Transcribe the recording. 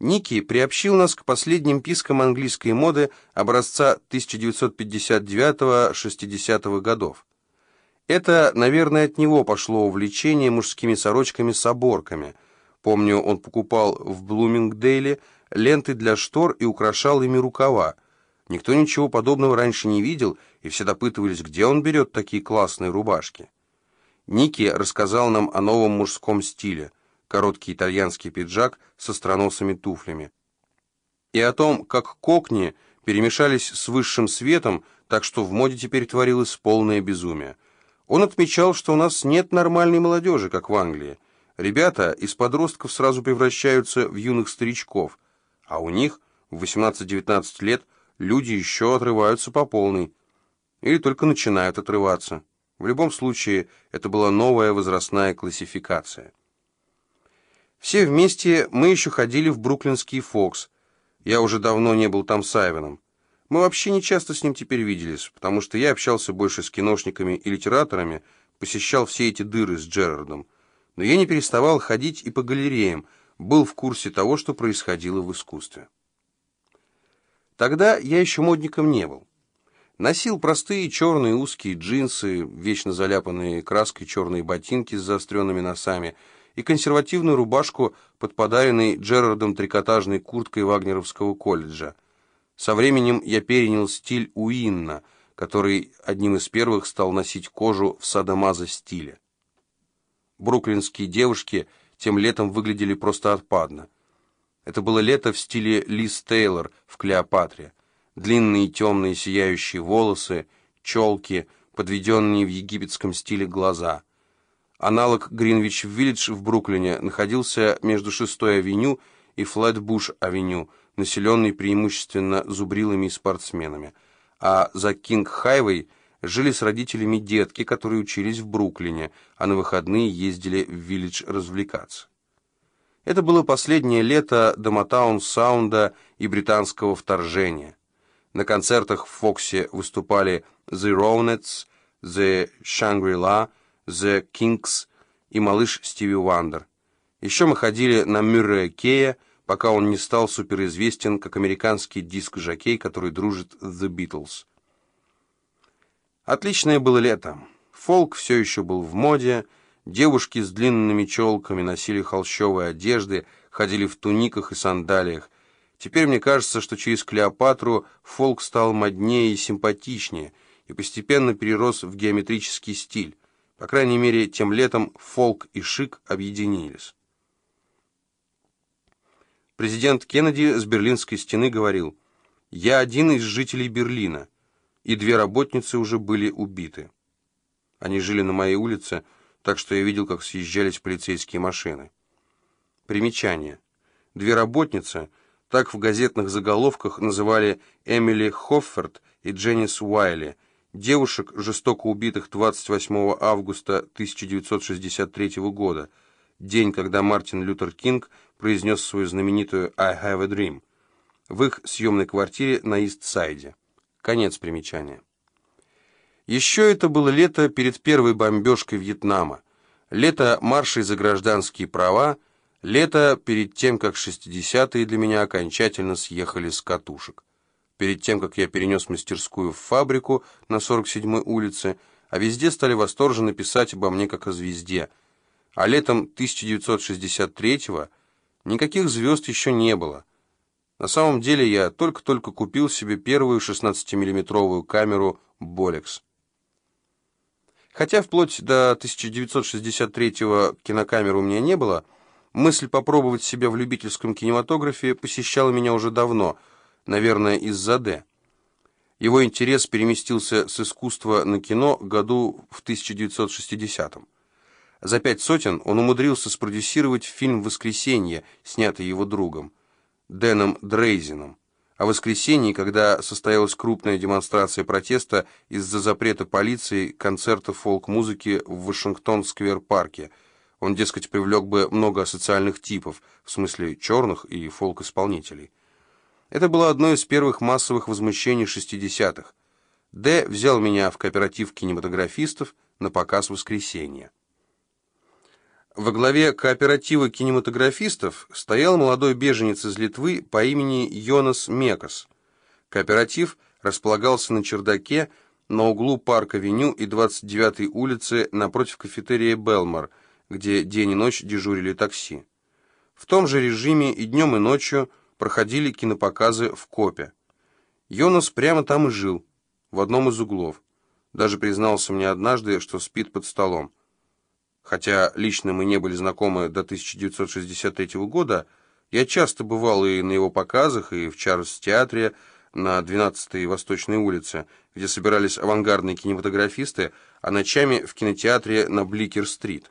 Ники приобщил нас к последним пискам английской моды образца 1959-60 годов. Это, наверное, от него пошло увлечение мужскими сорочками с оборками. Помню, он покупал в Блумингдейле ленты для штор и украшал ими рукава. Никто ничего подобного раньше не видел, и все допытывались, где он берет такие классные рубашки. Ники рассказал нам о новом мужском стиле. Короткий итальянский пиджак со страносыми туфлями. И о том, как кокни перемешались с высшим светом, так что в моде теперь творилось полное безумие. Он отмечал, что у нас нет нормальной молодежи, как в Англии. Ребята из подростков сразу превращаются в юных старичков, а у них в 18-19 лет люди еще отрываются по полной. Или только начинают отрываться. В любом случае, это была новая возрастная классификация. Все вместе мы еще ходили в бруклинский «Фокс». Я уже давно не был там с Айвеном. Мы вообще не часто с ним теперь виделись, потому что я общался больше с киношниками и литераторами, посещал все эти дыры с Джерардом. Но я не переставал ходить и по галереям, был в курсе того, что происходило в искусстве. Тогда я еще модником не был. Носил простые черные узкие джинсы, вечно заляпанные краской черные ботинки с заостренными носами и консервативную рубашку под подаренной Джерардом трикотажной курткой Вагнеровского колледжа. Со временем я перенял стиль Уинна, который одним из первых стал носить кожу в садомаза стиле. Бруклинские девушки тем летом выглядели просто отпадно. Это было лето в стиле Лиз Тейлор в «Клеопатре» длинные темные сияющие волосы, челки, подведенные в египетском стиле глаза. Аналог Гринвич-Виллидж в Бруклине находился между 6-й авеню и Флэтбуш-авеню, населенный преимущественно зубрилами и спортсменами. А за Кинг-Хайвей жили с родителями детки, которые учились в Бруклине, а на выходные ездили в Виллидж развлекаться. Это было последнее лето до Мотаун-саунда и британского вторжения. На концертах в Фоксе выступали The Ronettes, The Shangri-La, The Kings и малыш Стиви Вандер. Еще мы ходили на Мюррея Кея, пока он не стал суперизвестен как американский диск-жокей, который дружит с The Beatles. Отличное было лето. Фолк все еще был в моде, девушки с длинными челками носили холщовые одежды, ходили в туниках и сандалиях, Теперь мне кажется, что через Клеопатру фолк стал моднее и симпатичнее, и постепенно перерос в геометрический стиль. По крайней мере, тем летом фолк и шик объединились. Президент Кеннеди с Берлинской стены говорил, «Я один из жителей Берлина, и две работницы уже были убиты. Они жили на моей улице, так что я видел, как съезжались полицейские машины». Примечание. Две работницы — так в газетных заголовках называли Эмили Хофферт и Дженнис Уайли, девушек, жестоко убитых 28 августа 1963 года, день, когда Мартин Лютер Кинг произнес свою знаменитую «I have a dream» в их съемной квартире на Ист-Сайде. Конец примечания. Еще это было лето перед первой бомбежкой Вьетнама, лето маршей за гражданские права, Лето перед тем, как 60-е для меня окончательно съехали с катушек. Перед тем, как я перенес мастерскую в фабрику на 47-й улице, а везде стали восторженно писать обо мне как о звезде. А летом 1963-го никаких звезд еще не было. На самом деле я только-только купил себе первую 16-миллиметровую камеру «Болекс». Хотя вплоть до 1963-го кинокамеры у меня не было, Мысль попробовать себя в любительском кинематографе посещала меня уже давно, наверное, из-за Д. Его интерес переместился с искусства на кино году в 1960-м. За пять сотен он умудрился спродюсировать фильм «Воскресенье», снятый его другом, Дэном Дрейзином. О воскресенье, когда состоялась крупная демонстрация протеста из-за запрета полиции концерта фолк-музыки в Вашингтон-сквер-парке – он, дескать, привлек бы много социальных типов, в смысле черных и фолк-исполнителей. Это было одно из первых массовых возмущений 60-х. Д. взял меня в кооператив кинематографистов на показ «Воскресенье». Во главе кооператива кинематографистов стоял молодой беженец из Литвы по имени Йонас Мекас. Кооператив располагался на чердаке на углу парка-веню и 29-й улицы напротив кафетерия «Белмар», где день и ночь дежурили такси. В том же режиме и днем, и ночью проходили кинопоказы в Копе. Йонас прямо там и жил, в одном из углов. Даже признался мне однажды, что спит под столом. Хотя лично мы не были знакомы до 1963 года, я часто бывал и на его показах, и в Чарльз-театре на 12-й Восточной улице, где собирались авангардные кинематографисты, а ночами в кинотеатре на Бликер-стрит.